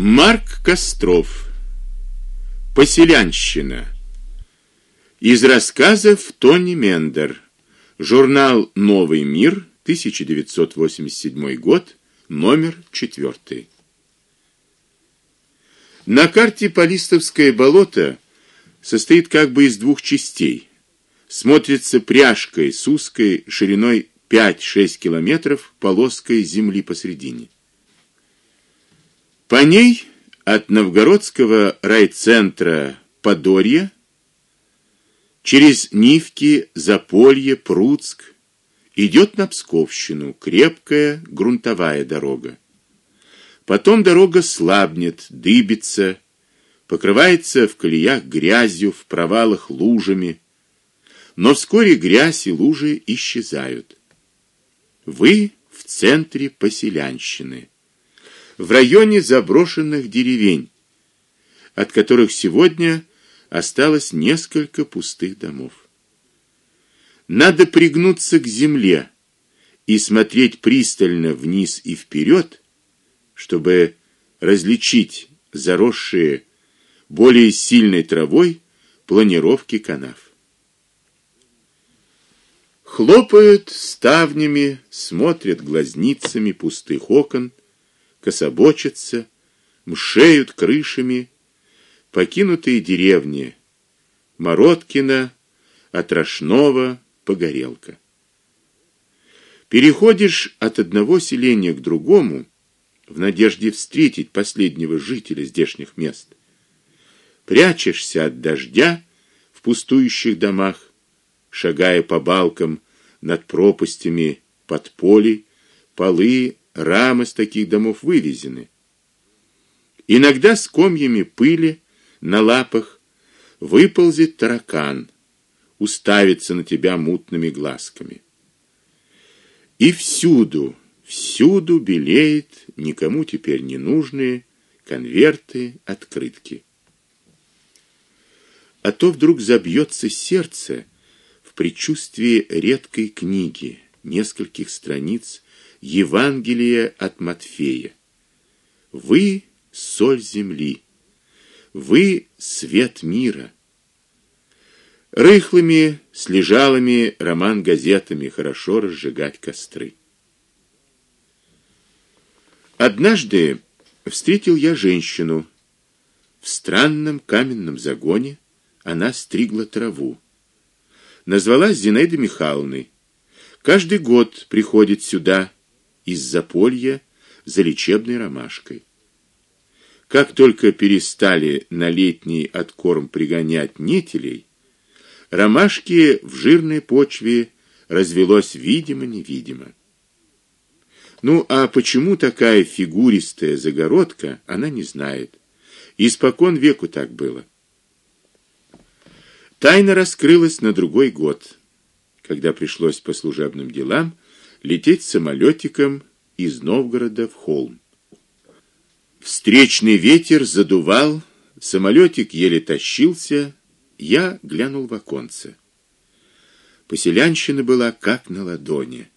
Марк Костров. Поселянщина. Из рассказов Тони Мендер. Журнал Новый мир, 1987 год, номер 4. На карте Полистовское болото состоит как бы из двух частей. Смотрится пряжкой с узкой шириной 5-6 километров полоской земли посредине. По ней от Новгородского райцентра Подорья через Нивки, Заполье, Пруцк идет на Псковщину крепкая грунтовая дорога. Потом дорога слабнет, дыбится, покрывается в колеях грязью, в провалах лужами. Но вскоре грязь и лужи исчезают. Вы в центре поселянщины в районе заброшенных деревень, от которых сегодня осталось несколько пустых домов. Надо пригнуться к земле и смотреть пристально вниз и вперед, чтобы различить заросшие более сильной травой планировки канав. Хлопают ставнями, смотрят глазницами пустых окон кособочатся, мшеют крышами покинутые деревни Мороткина, Отрошного, Погорелка. Переходишь от одного селения к другому в надежде встретить последнего жителя здешних мест. Прячешься от дождя в пустующих домах, шагая по балкам над пропастями под полей, полы рамы с таких домов вывезены. Иногда с комьями пыли на лапах выползет таракан, уставится на тебя мутными глазками. И всюду, всюду белеет никому теперь не нужные конверты, открытки. А то вдруг забьется сердце в предчувствии редкой книги, нескольких страниц Евангелие от Матфея. Вы соль земли. Вы свет мира. Рыхлыми, с лежалыми роман-газетами хорошо разжигать костры. Однажды встретил я женщину в странном каменном загоне. Она стригла траву. Назвалась Зинаида Михайловной. Каждый год приходит сюда из Заполья за лечебной ромашкой. Как только перестали на летний откорм пригонять нетелей, ромашки в жирной почве развелось видимо-невидимо. Ну, а почему такая фигуристая загородка, она не знает. Испокон веку так было. Тайна раскрылась на другой год, когда пришлось по служебным делам лететь самолетиком из Новгорода в Холм. Встречный ветер задувал, самолетик еле тащился, я глянул в оконце. Поселянщина была как на ладони.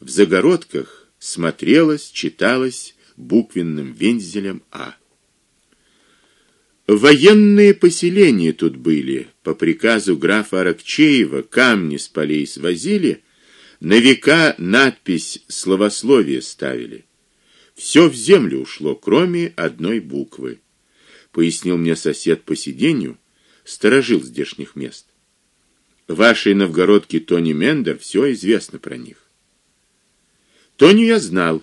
В загородках смотрелось, читалось буквенным вензелем А. Военные поселения тут были. По приказу графа Аракчеева камни с полей свозили, на века надпись словословие ставили. Все в землю ушло, кроме одной буквы, пояснил мне сосед по сиденью, сторожил здешних мест. Вашей новгородке Тони Мендер все известно про них. Тони я знал.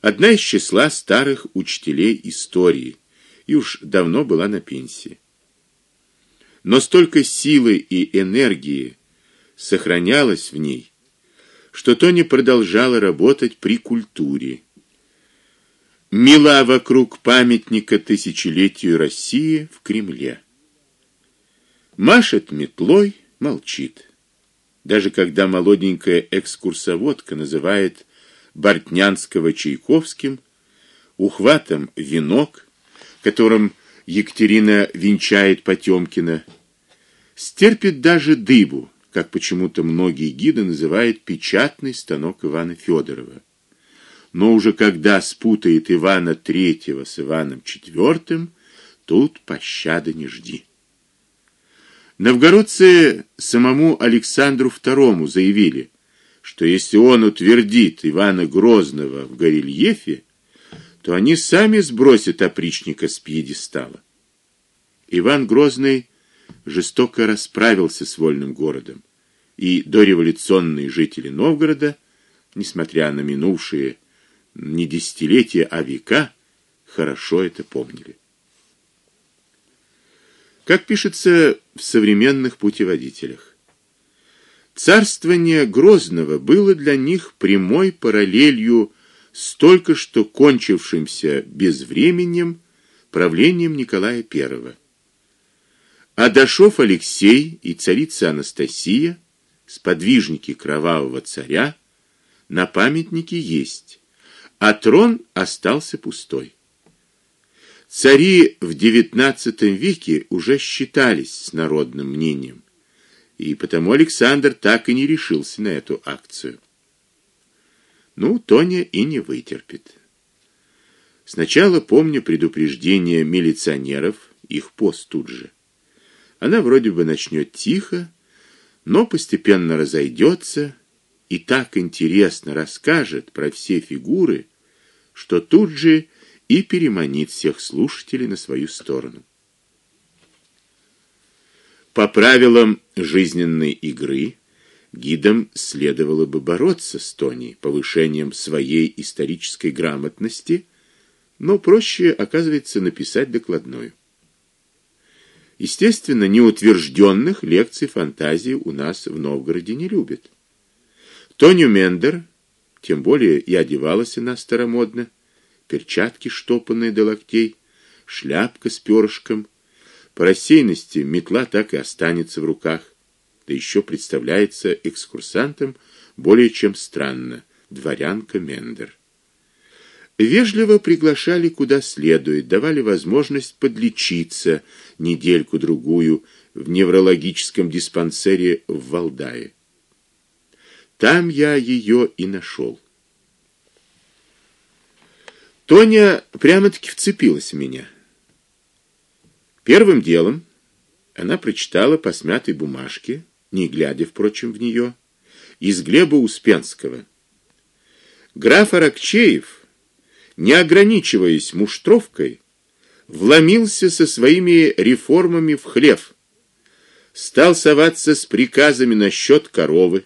Одна из числа старых учителей истории, и уж давно была на пенсии. Но столько силы и энергии сохранялось в ней, что Тони продолжала работать при культуре. Мила вокруг памятника тысячелетию России в Кремле. Машет метлой, молчит. Даже когда молоденькая экскурсоводка называет Бортнянского Чайковским, ухватом венок, которым Екатерина венчает Потёмкина, стерпит даже дыбу как почему-то многие гиды называют печатный станок Ивана Федорова. но уже когда спутает Ивана III с Иваном IV, тут пощады не жди. Новгородцы самому Александру II заявили, что если он утвердит Ивана Грозного в горельефе, то они сами сбросят опричника с пьедестала. Иван Грозный жестоко расправился с вольным городом, и дореволюционные жители Новгорода, несмотря на минувшие не десятилетия, а века, хорошо это помнили. Как пишется в современных путеводителях, царствование Грозного было для них прямой параллелью с только что кончившимся безвременем правлением Николая I. Адашов Алексей и царица Анастасия, сподвижники кровавого царя, на памятнике есть, а трон остался пустой. Цари в XIX веке уже считались с народным мнением, и потому Александр так и не решился на эту акцию. Ну, Тоня и не вытерпит. Сначала помню предупреждение милиционеров, их пост тут же. Она вроде бы начнет тихо, но постепенно разойдется и так интересно расскажет про все фигуры, что тут же и переманит всех слушателей на свою сторону. По правилам жизненной игры гидам следовало бы бороться с Тони повышением своей исторической грамотности, но проще, оказывается, написать докладную. Естественно, неутвержденных лекций фантазии у нас в Новгороде не любят. Тоню Мендер, тем более и одевалась она старомодно, перчатки штопанные до локтей, шляпка с перышком. По рассеянности метла так и останется в руках. Да еще представляется экскурсантам более чем странно дворянка Мендер. Вежливо приглашали куда следует, давали возможность подлечиться недельку другую в неврологическом диспансере в Валдае. Там я ее и нашел. Тоня прямо-таки вцепилась в меня. Первым делом она прочитала по смятой бумажке, не глядя впрочем в нее, из Глеба Успенского. Граф Аракчеев не ограничиваясь муштровкой, вломился со своими реформами в хлев. Стал соваться с приказами насчет коровы,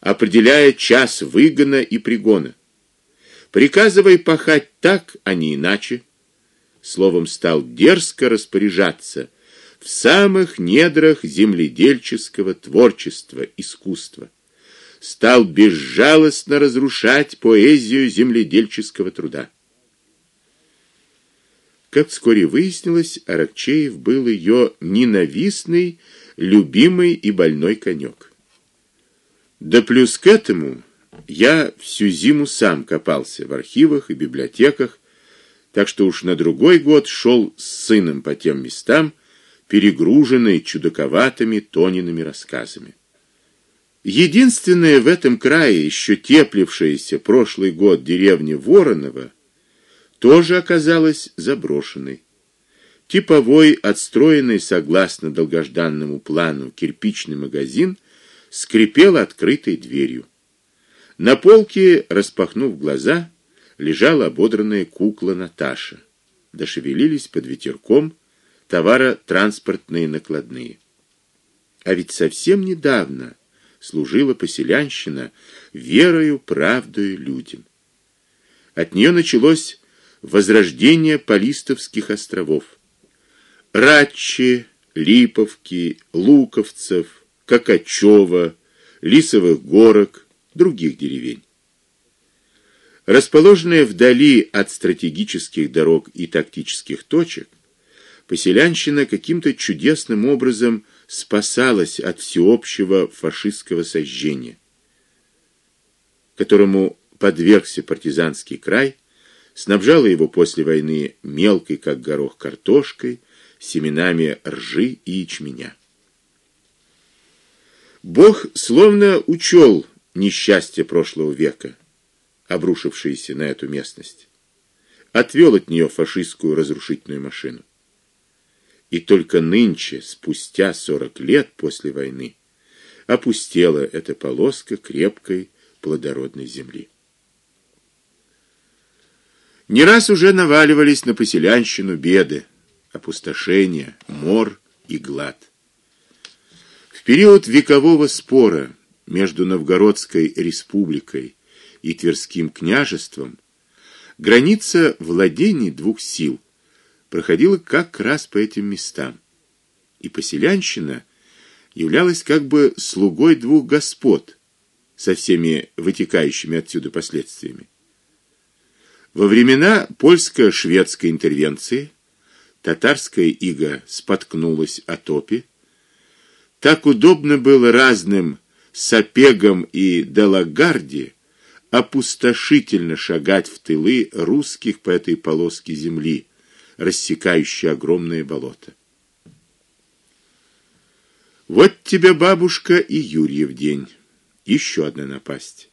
определяя час выгона и пригона. Приказывая пахать так, а не иначе, словом стал дерзко распоряжаться в самых недрах земледельческого творчества, искусства. Стал безжалостно разрушать поэзию земледельческого труда. Как вскоре выяснилось, Аракчеев был ее ненавистный, любимый и больной конек. Да плюс к этому я всю зиму сам копался в архивах и библиотеках, так что уж на другой год шел с сыном по тем местам, перегруженный чудаковатыми Тониными рассказами. Единственная в этом крае еще теплившаяся прошлый год деревня Воронова тоже оказалась заброшенной. Типовой, отстроенный согласно долгожданному плану кирпичный магазин скрипел открытой дверью. На полке, распахнув глаза, лежала ободранная кукла Наташа. Дошевелились под ветерком товаротранспортные накладные. А ведь совсем недавно служила поселянщина верою, правдою людям. От нее началось возрождение Полистовских островов. Радчи, Липовки, Луковцев, Какачева, Лисовых горок, других деревень. Расположенная вдали от стратегических дорог и тактических точек, поселянщина каким-то чудесным образом спасалась от всеобщего фашистского сожжения, которому подвергся партизанский край снабжала его после войны мелкой, как горох, картошкой, семенами ржи и ячменя. Бог словно учел несчастье прошлого века, обрушившиеся на эту местность. Отвел от нее фашистскую разрушительную машину. И только нынче, спустя сорок лет после войны, опустела эта полоска крепкой плодородной земли. Не раз уже наваливались на поселянщину беды, опустошение, мор и глад. В период векового спора между Новгородской республикой и Тверским княжеством граница владений двух сил проходила как раз по этим местам. И поселянщина являлась как бы слугой двух господ со всеми вытекающими отсюда последствиями. Во времена польско-шведской интервенции татарская ига споткнулась о топе. Так удобно было разным сапегам и делагарде опустошительно шагать в тылы русских по этой полоске земли, рассекающей огромные болота. Вот тебе, бабушка, и Юрьев день. Еще одна напасть.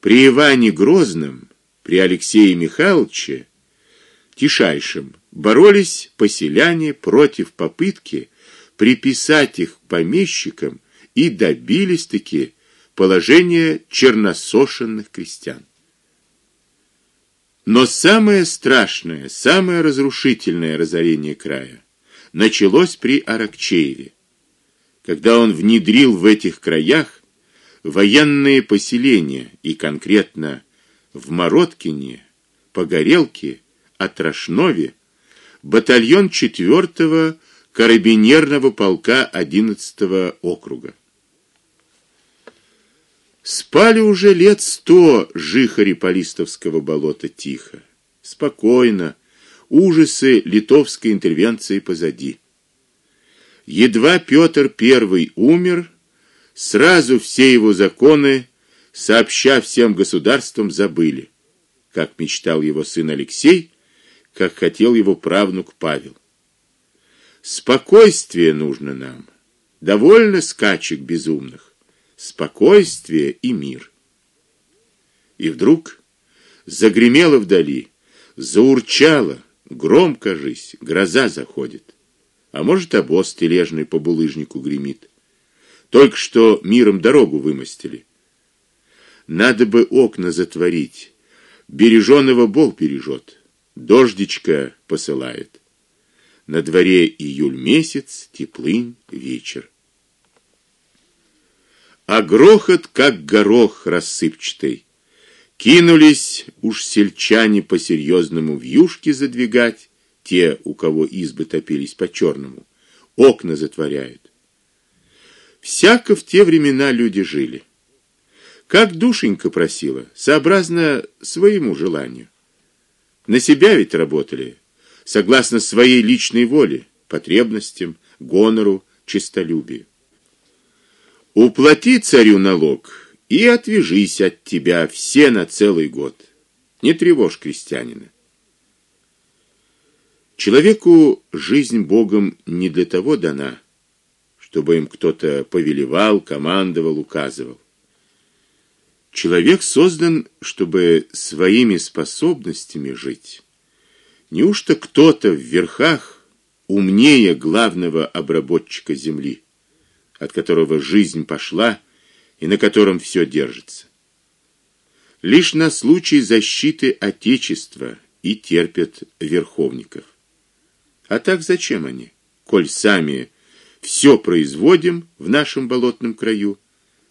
При Иване Грозном, при Алексее Михайловиче Тишайшем боролись поселяне против попытки приписать их помещикам и добились-таки положения черносошенных крестьян. Но самое страшное, самое разрушительное разорение края началось при Аракчееве, когда он внедрил в этих краях военные поселения и конкретно в Мороткине, Погорелке, Отрашнове батальон 4-го карабинерного полка 11-го округа. Спали уже лет сто жихари Полистовского болота тихо, спокойно, ужасы литовской интервенции позади. Едва Петр I умер, сразу все его законы, сообща всем государствам, забыли, как мечтал его сын Алексей, как хотел его правнук Павел. Спокойствие нужно нам. Довольно скачек безумных спокойствие и мир. И вдруг загремело вдали, заурчало, громко жись, гроза заходит. А может, обоз тележный по булыжнику гремит. Только что миром дорогу вымостили. Надо бы окна затворить. Бережёного Бог бережет. Дождичка посылает. На дворе июль месяц, теплынь вечер а грохот как горох рассыпчатый. Кинулись уж сельчане по серьезному вьюшки задвигать, те, у кого избы топились по черному окна затворяют. Всяко в те времена люди жили. Как душенька просила, сообразно своему желанию. На себя ведь работали, согласно своей личной воле, потребностям, гонору, честолюбию. Уплати царю налог и отвяжись от тебя все на целый год. Не тревожь крестьянина. Человеку жизнь Богом не для того дана, чтобы им кто-то повелевал, командовал, указывал. Человек создан, чтобы своими способностями жить. Неужто кто-то в верхах умнее главного обработчика земли? от которого жизнь пошла и на котором все держится. Лишь на случай защиты отечества и терпят верховников. А так зачем они, коль сами все производим в нашем болотном краю,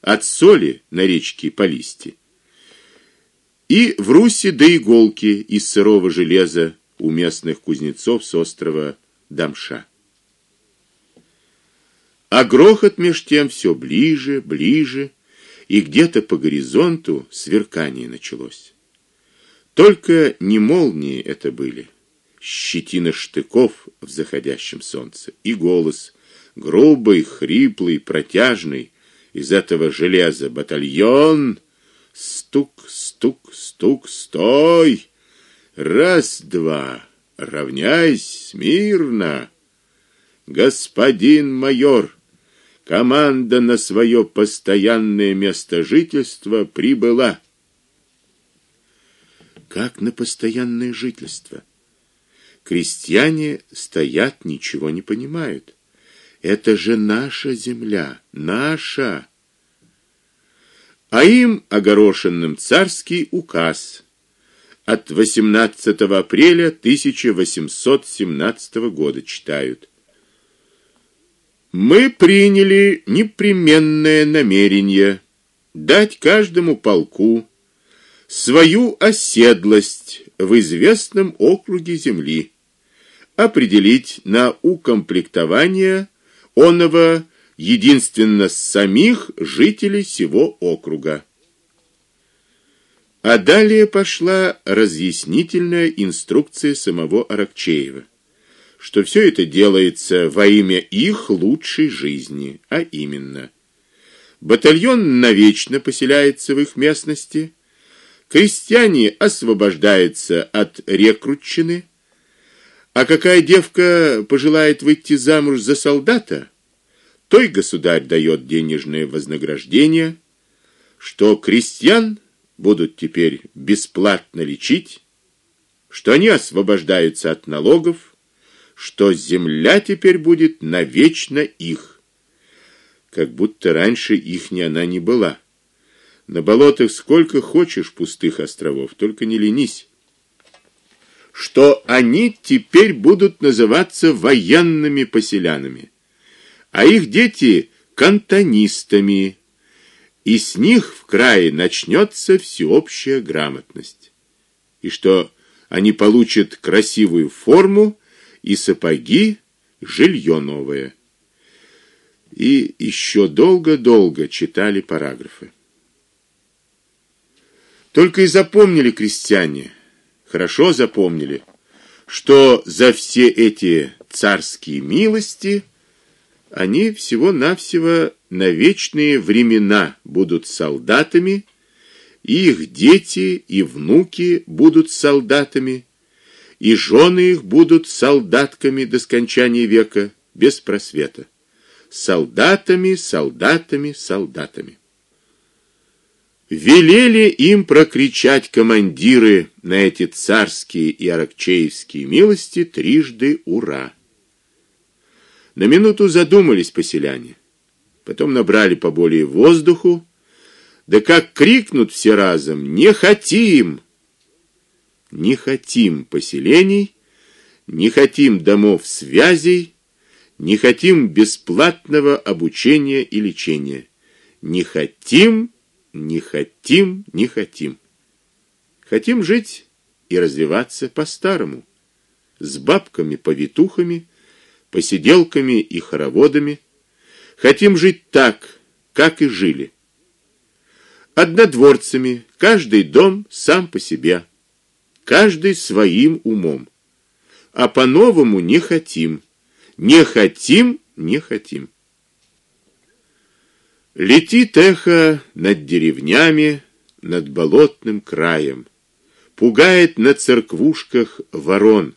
от соли на речке Полисти и в Руси до иголки из сырого железа у местных кузнецов с острова Дамша. А грохот меж тем все ближе, ближе, и где-то по горизонту сверкание началось. Только не молнии это были, щетина штыков в заходящем солнце и голос грубый, хриплый, протяжный из этого железа батальон стук, стук, стук, стой. Раз, два. Равняйсь смирно. Господин майор Команда на свое постоянное место жительства прибыла. как на постоянное жительство. Крестьяне стоят, ничего не понимают. Это же наша земля, наша. А им огорошенным царский указ от 18 апреля 1817 года читают. Мы приняли непременное намерение дать каждому полку свою оседлость в известном округе земли, определить на укомплектование оного единственно самих жителей сего округа. А далее пошла разъяснительная инструкция самого Аракчеева, что все это делается во имя их лучшей жизни, а именно батальон навечно поселяется в их местности, крестьяне освобождаются от рекрутчины, а какая девка пожелает выйти замуж за солдата, той государь дает денежное вознаграждение, что крестьян будут теперь бесплатно лечить, что они освобождаются от налогов, что земля теперь будет навечно их. Как будто раньше их не она не была. На болотах сколько хочешь пустых островов, только не ленись. Что они теперь будут называться военными поселянами, а их дети кантонистами и с них в крае начнется всеобщая грамотность. И что они получат красивую форму и сапоги, жилье новое. И еще долго-долго читали параграфы. Только и запомнили крестьяне, хорошо запомнили, что за все эти царские милости они всего-навсего на вечные времена будут солдатами, и их дети и внуки будут солдатами, и жены их будут солдатками до скончания века без просвета. Солдатами, солдатами, солдатами. Велели им прокричать командиры на эти царские и аракчеевские милости трижды ура. На минуту задумались поселяне. Потом набрали поболее воздуху. Да как крикнут все разом: "Не хотим! Не хотим поселений, не хотим домов связей, не хотим бесплатного обучения и лечения. Не хотим, не хотим, не хотим. Хотим жить и развиваться по-старому, с бабками-повитухами, посиделками и хороводами. Хотим жить так, как и жили. Однодворцами, каждый дом сам по себе, каждый своим умом. А по-новому не хотим. Не хотим, не хотим. Летит эхо над деревнями, над болотным краем. Пугает на церквушках ворон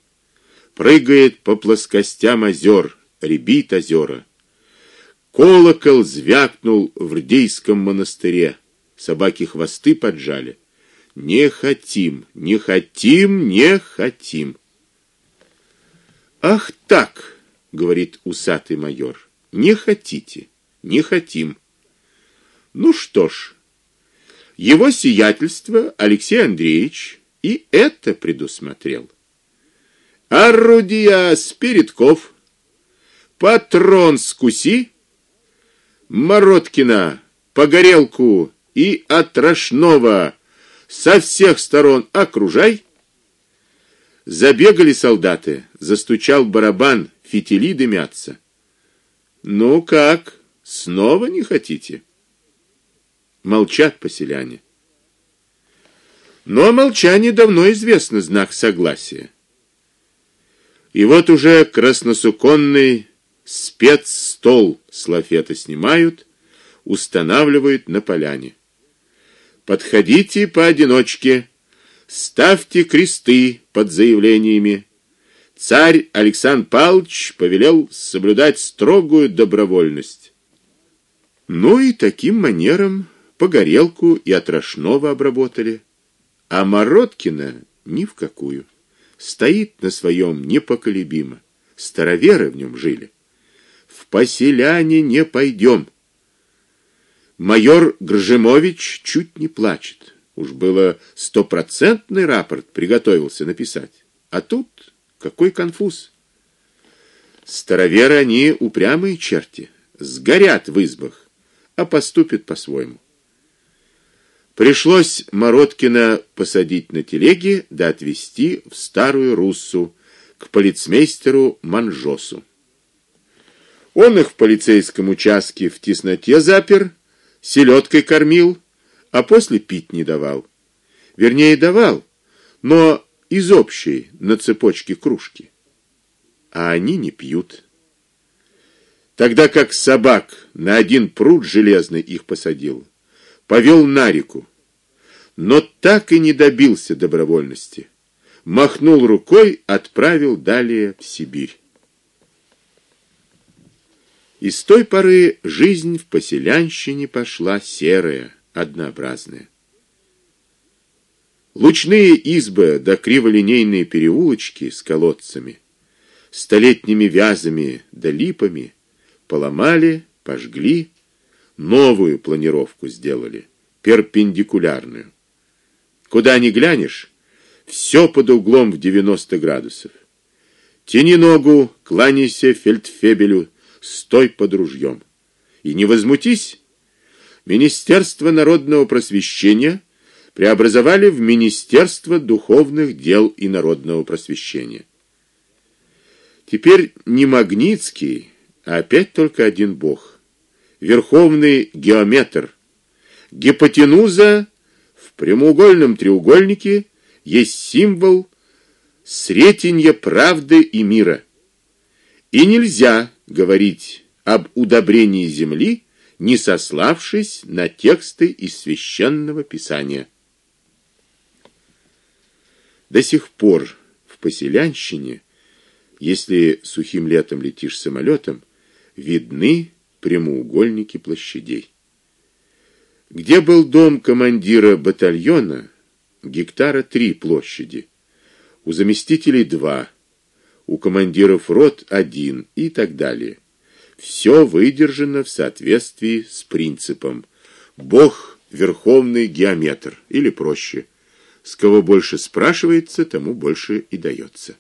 прыгает по плоскостям озер, рябит озера. Колокол звякнул в Рдейском монастыре. Собаки хвосты поджали. Не хотим, не хотим, не хотим. Ах так, говорит усатый майор. Не хотите, не хотим. Ну что ж, его сиятельство Алексей Андреевич и это предусмотрел. Орудия спиритков. Патрон скуси. Мороткина, погорелку и отрошного со всех сторон окружай. Забегали солдаты, застучал барабан, фитили дымятся. Ну как, снова не хотите? Молчат поселяне. Но молчание давно известно знак согласия. И вот уже красносуконный спецстол с лафета снимают, устанавливают на поляне. Подходите поодиночке, ставьте кресты под заявлениями. Царь Александр Павлович повелел соблюдать строгую добровольность. Ну и таким манером погорелку и отрошного обработали. А Мороткина ни в какую. Стоит на своем непоколебимо. Староверы в нем жили. В поселяне не пойдем. Майор Гржемович чуть не плачет. Уж было стопроцентный рапорт приготовился написать. А тут какой конфуз. Староверы они упрямые черти, сгорят в избах, а поступят по-своему. Пришлось Мороткина посадить на телеге да отвезти в старую Руссу к полицмейстеру Манжосу. Он их в полицейском участке в тесноте запер, селедкой кормил, а после пить не давал. Вернее, давал, но из общей на цепочке кружки. А они не пьют. Тогда как собак на один пруд железный их посадил, повел на реку но так и не добился добровольности. Махнул рукой, отправил далее в Сибирь. И с той поры жизнь в поселянщине пошла серая, однообразная. Лучные избы да криволинейные переулочки с колодцами, столетними вязами да липами поломали, пожгли, новую планировку сделали, перпендикулярную. Куда ни глянешь, все под углом в 90 градусов. Тяни ногу, кланяйся фельдфебелю, стой под ружьем. И не возмутись. Министерство народного просвещения преобразовали в Министерство духовных дел и народного просвещения. Теперь не Магнитский, а опять только один бог. Верховный геометр. Гипотенуза прямоугольном треугольнике есть символ сретенья правды и мира. И нельзя говорить об удобрении земли, не сославшись на тексты из священного писания. До сих пор в поселянщине, если сухим летом летишь самолетом, видны прямоугольники площадей. Где был дом командира батальона, гектара три площади. У заместителей два, у командиров рот один и так далее. Все выдержано в соответствии с принципом: Бог верховный геометр или проще: с кого больше спрашивается, тому больше и дается.